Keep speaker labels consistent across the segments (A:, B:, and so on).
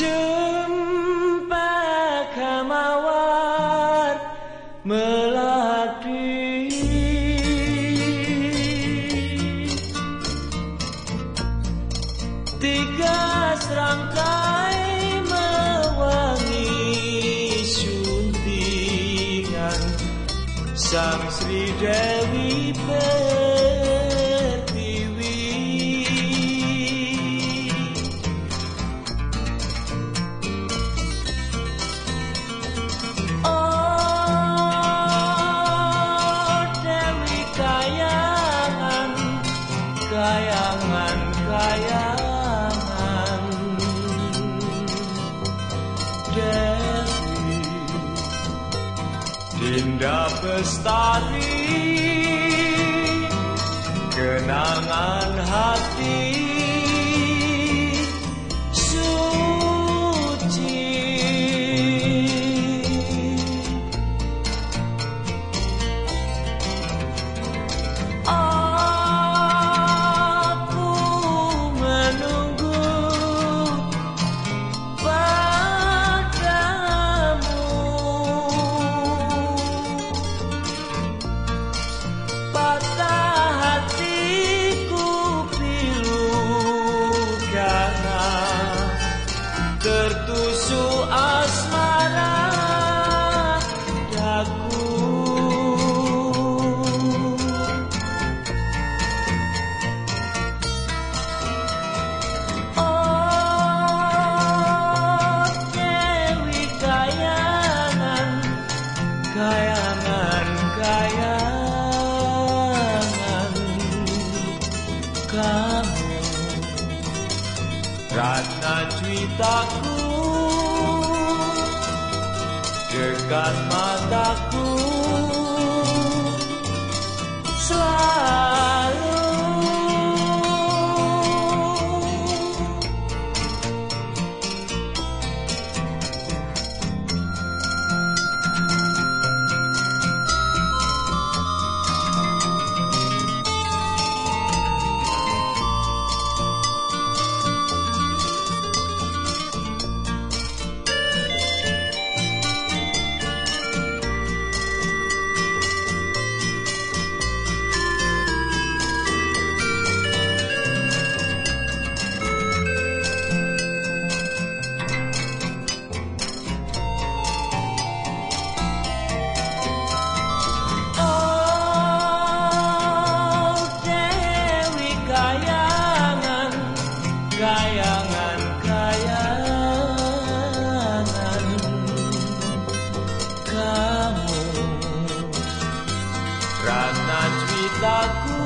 A: Cempaka mawar melati. Tiga serangkai mewangi suntingan. Sang Sri Dewi kayangan-kayangan Dewi Dinda Bestari Kenangan hati tertusuk asmara daku Oh Dewi kayangan kayangan kayangan Ratna ceritaku Dekat mataku kayangan-kayangan Ceritaku.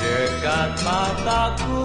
A: Dekat mataku